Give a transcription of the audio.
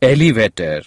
elevator.